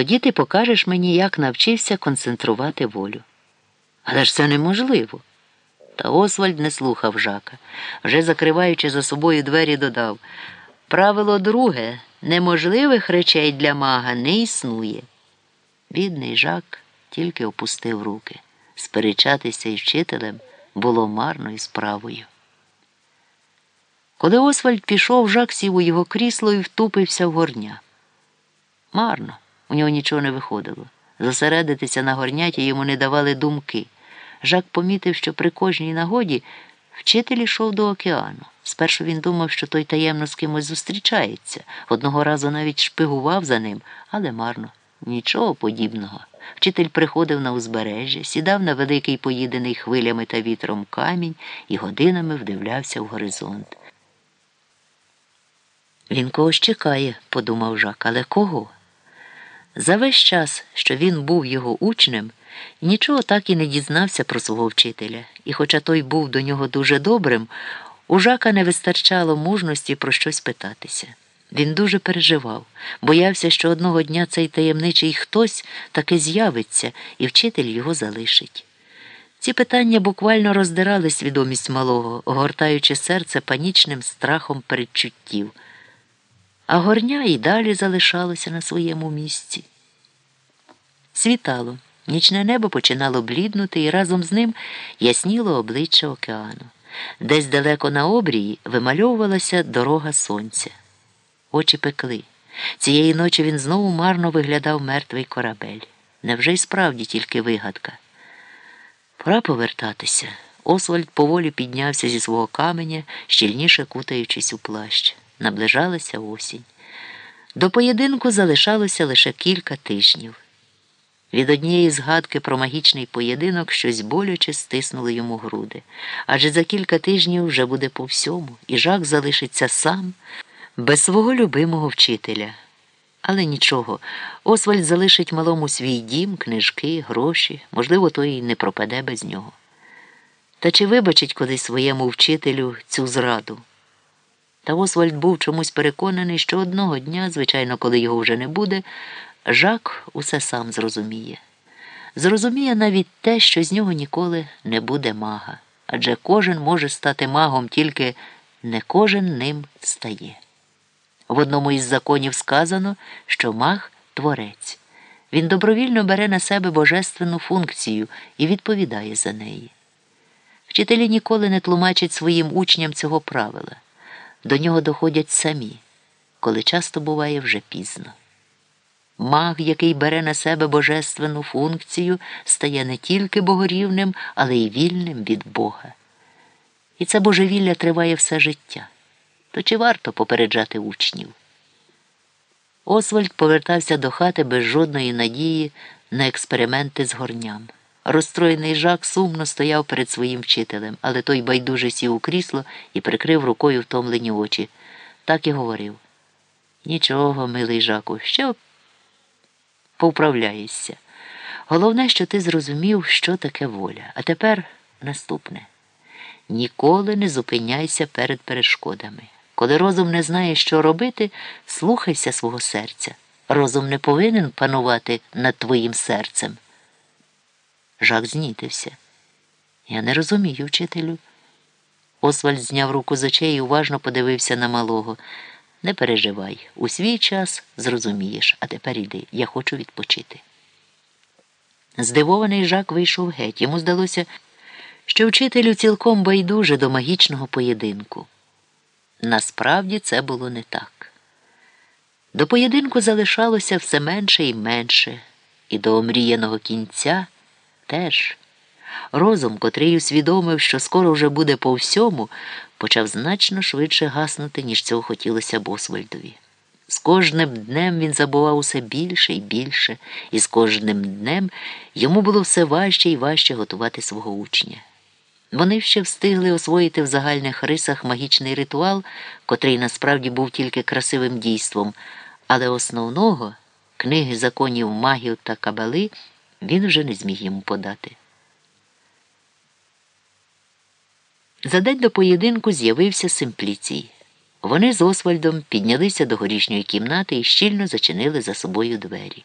Тоді ти покажеш мені, як навчився концентрувати волю. Але ж це неможливо. Та Освальд не слухав жака. Вже закриваючи за собою двері, додав Правило друге неможливих речей для мага не існує. Бідний жак тільки опустив руки. Сперечатися із вчителем було марною справою. Коли Освальд пішов, жак сів у його крісло і втупився в горня. Марно, у нього нічого не виходило. Зосередитися на горняті йому не давали думки. Жак помітив, що при кожній нагоді вчитель йшов до океану. Спершу він думав, що той таємно з кимось зустрічається. Одного разу навіть шпигував за ним, але марно. Нічого подібного. Вчитель приходив на узбережжя, сідав на великий поїдений хвилями та вітром камінь і годинами вдивлявся в горизонт. Він когось чекає, подумав Жак, але кого? За весь час, що він був його учнем, нічого так і не дізнався про свого вчителя, і, хоча той був до нього дуже добрим, у Жака не вистачало мужності про щось питатися. Він дуже переживав, боявся, що одного дня цей таємничий хтось таки з'явиться, і вчитель його залишить. Ці питання буквально роздирали свідомість малого, огортаючи серце панічним страхом передчуттів. А горня і далі залишалося на своєму місці. Світало, нічне небо починало бліднути, і разом з ним ясніло обличчя океану. Десь далеко на обрії вимальовувалася дорога сонця. Очі пекли. Цієї ночі він знову марно виглядав мертвий корабель. Невже й справді тільки вигадка? Пора повертатися. Освальд поволі піднявся зі свого каменя, щільніше кутаючись у плащ. Наближалася осінь. До поєдинку залишалося лише кілька тижнів. Від однієї згадки про магічний поєдинок щось боляче стиснуло йому груди. Адже за кілька тижнів вже буде по всьому, і жак залишиться сам, без свого любимого вчителя. Але нічого, Освальд залишить малому свій дім, книжки, гроші, можливо, той і не пропаде без нього. Та чи вибачить колись своєму вчителю цю зраду? Та Освальд був чомусь переконаний, що одного дня, звичайно, коли його вже не буде, Жак усе сам зрозуміє. Зрозуміє навіть те, що з нього ніколи не буде мага. Адже кожен може стати магом, тільки не кожен ним стає. В одному із законів сказано, що маг творець. Він добровільно бере на себе божественну функцію і відповідає за неї. Вчителі ніколи не тлумачать своїм учням цього правила. До нього доходять самі, коли часто буває вже пізно. Маг, який бере на себе божественну функцію, стає не тільки богорівним, але й вільним від Бога. І це божевілля триває все життя. То чи варто попереджати учнів? Освальд повертався до хати без жодної надії на експерименти з горням. Розстроєний жак сумно стояв перед своїм вчителем, але той байдуже сів у крісло і прикрив рукою втомлені очі. Так і говорив. Нічого, милий жаку, ще повправляєшся. Головне, що ти зрозумів, що таке воля. А тепер наступне. Ніколи не зупиняйся перед перешкодами. Коли розум не знає, що робити, слухайся свого серця. Розум не повинен панувати над твоїм серцем. Жак знітився. Я не розумію, вчителю. Освальд зняв руку з очей і уважно подивився на малого. Не переживай, у свій час зрозумієш, а тепер іди, я хочу відпочити. Здивований жак вийшов геть. Йому здалося, що вчителю цілком байдуже до магічного поєдинку. Насправді це було не так. До поєдинку залишалося все менше і менше, і до омріяного кінця теж. Розум, котрий усвідомив, що скоро вже буде по всьому, почав значно швидше гаснути, ніж цього хотілося Босвальдові. З кожним днем він забував усе більше і більше, і з кожним днем йому було все важче і важче готувати свого учня. Вони ще встигли освоїти в загальних рисах магічний ритуал, котрий насправді був тільки красивим дійством, але основного книги законів магів та кабали він вже не зміг йому подати. За день до поєдинку з'явився Симпліцій. Вони з Освальдом піднялися до горішньої кімнати і щільно зачинили за собою двері.